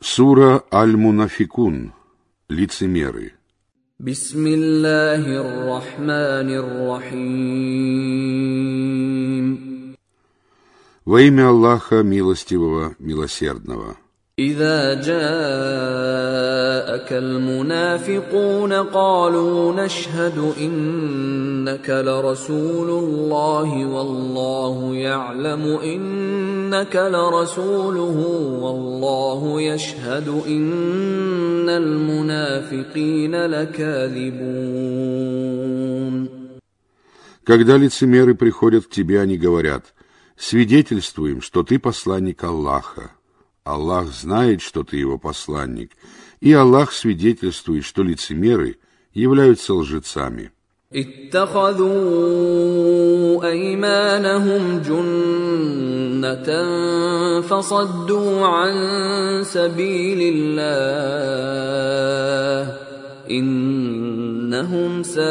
Сура Аль-Мунафикун. Лицемеры. بسم الله الرحمن الرحيم Во имя Аллаха Милостивого, Милосердного. إذا جاءك المنافقون قالوا نشهد إنك لرسول الله والله يعلم إنك لرسوله والله يشهد إن المنافقين لكاذبون Когда лицемеры приходят к тебе, они говорят, свидетельствуем, что ты посланник Аллаха. Аллах знает, что ты его посланник, и Аллах свидетельствует, что лицемеры являются лжецами. اتخذوا ايمانهم جنه فصدوا عن سبيل الله انهم ساء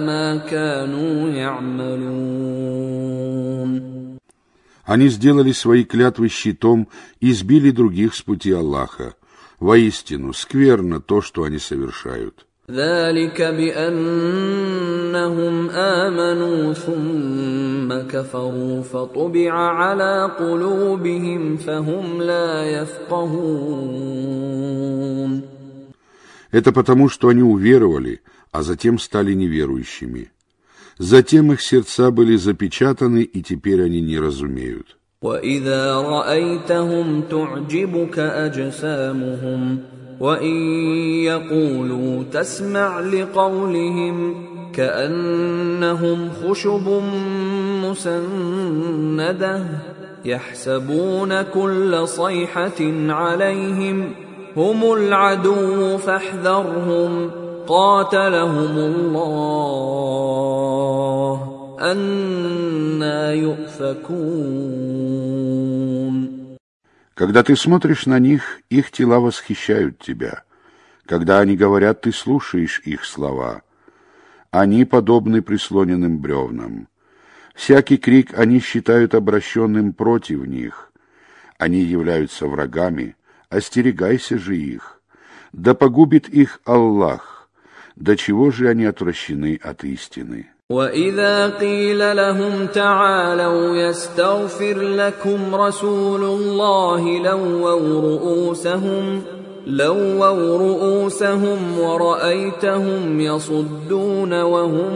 ما كانوا يعملون Они сделали свои клятвы щитом и сбили других с пути Аллаха. Воистину, скверно то, что они совершают. ذلك بانهم امنوا ثم كفروا فطبع على قلوبهم فهم لا يفقهون Это потому, что они уверовали, а затем стали неверующими. Затем их сердца были запечатаны, и теперь они не разумеют. واذا رايتهم تعجبك اجسامهم وان يقولوا تسمع لقولهم كانهم خشب مسنده يحسبون كل صيحه عليهم هم العدو فاحذرهم قاتلهم الله أنا يؤفكون Когда ты смотришь на них, их тела восхищают тебя. Когда они говорят, ты слушаешь их слова. Они подобны прислоненным бревнам. Всякий крик они считают обращенным против них. Они являются врагами, остерегайся же их. Да погубит их Аллах До чего же они отвращены от истины? واذا قيل لهم تعالوا يستغفر لكم رسول الله لووا رؤوسهم لووا رؤوسهم ورايتهم يصدون وهم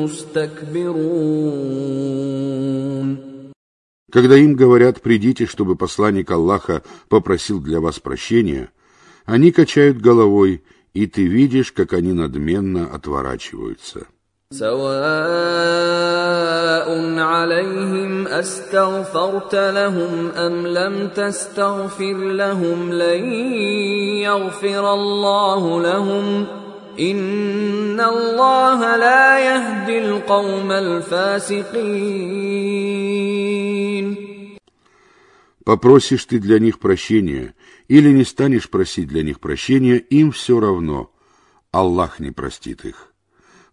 مستكبرون Когда им говорят «придите, чтобы посланник Аллаха попросил для вас прощения», они качают головой, и ты видишь, как они надменно отворачиваются. سواء عليهم استغفرت لهم ام لم تستغفر لهم لن يغفر الله لهم ان الله لا يهدي القوم الفاسقين Попросишь ты для них прощения или не станешь просить для них прощения, им все равно. Аллах не простит их.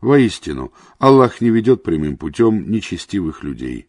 Воистину, Аллах не ведет прямым путем нечестивых людей.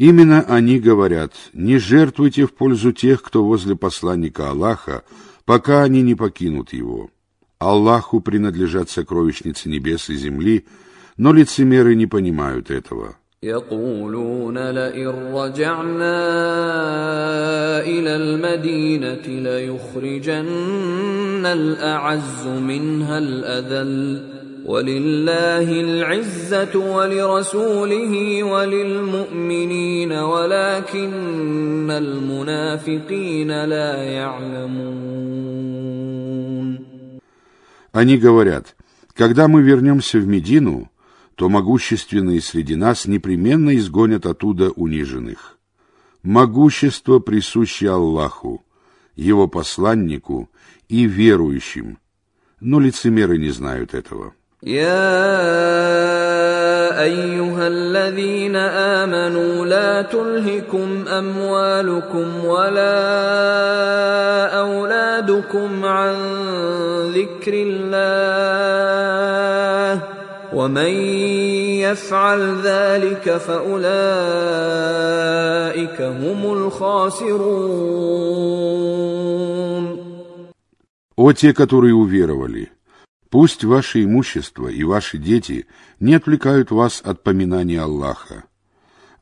Именно они говорят, не жертвуйте в пользу тех, кто возле посланника Аллаха, пока они не покинут его. Аллаху принадлежат сокровищницы небес и земли, но лицемеры не понимают этого. يقولون لئن رجعنا إلى المدينة ليخرجن الأعز منها الأذل ولله العزة ولرسوله وللمؤمنين ولكن المنافقين لا يعلمون Они говорят, когда мы вернемся в Медину, то могущественные среди нас непременно изгонят оттуда униженных. Могущество присуще Аллаху, Его посланнику и верующим – но лицемеры не знают этого. يا ايها الذين امنوا لا تلهكم اموالكم ولا اولادكم عن ذكر الله ومن يفعل ذلك فاولئك هم الخاسرون О те, которые уверовали, пусть ваше имущество и ваши дети не отвлекают вас от поминания Аллаха,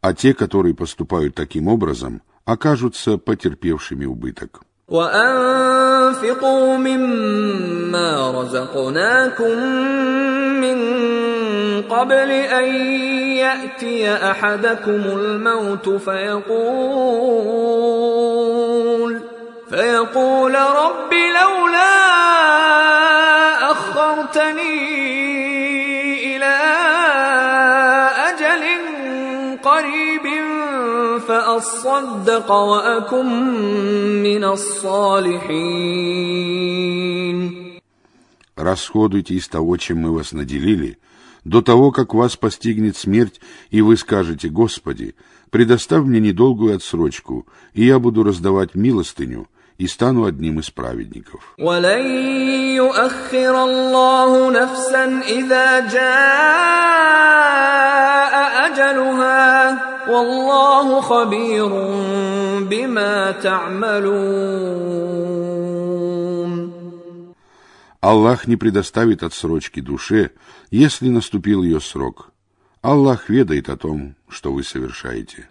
а те, которые поступают таким образом, окажутся потерпевшими убыток. وأنفقوا مما رزقناكم من قبل أن يأتي أحدكم الموت فيقول فيقول رب لولا أخرتني إلى أجل قريب فأصدق وأكن من الصالحين Расходуйте из того, чем мы вас наделили, до того, как вас постигнет смерть, и вы скажете, Господи, предоставь мне недолгую отсрочку, и я буду раздавать милостыню, и стану одним из праведников. Аллах не предоставит отсрочки душе, если наступил ее срок. Аллах ведает о том, что вы совершаете.